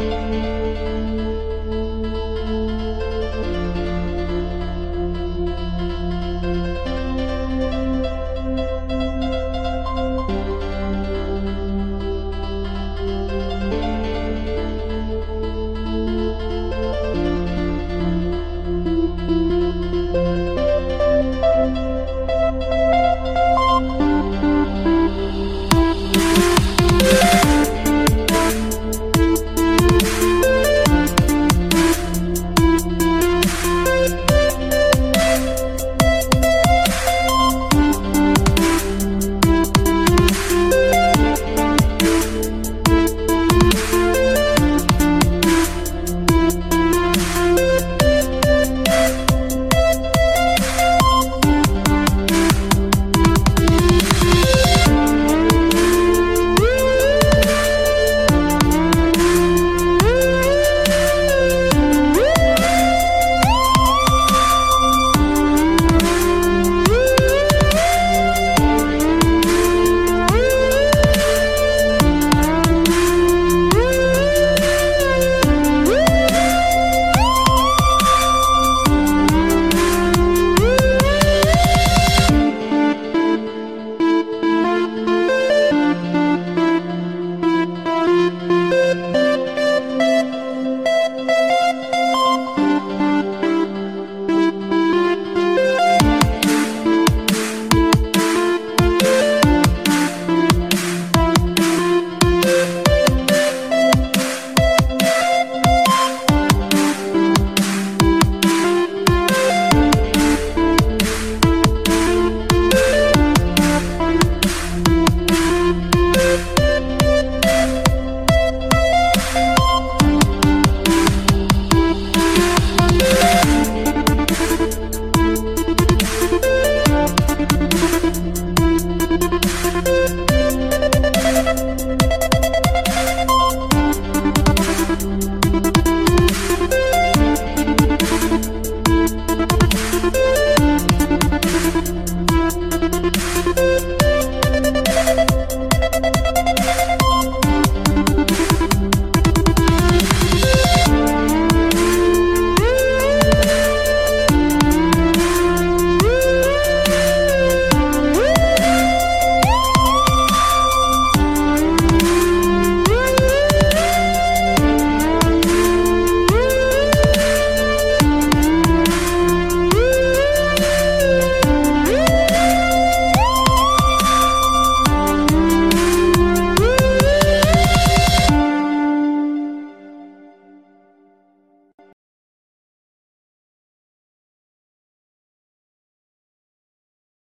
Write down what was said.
Música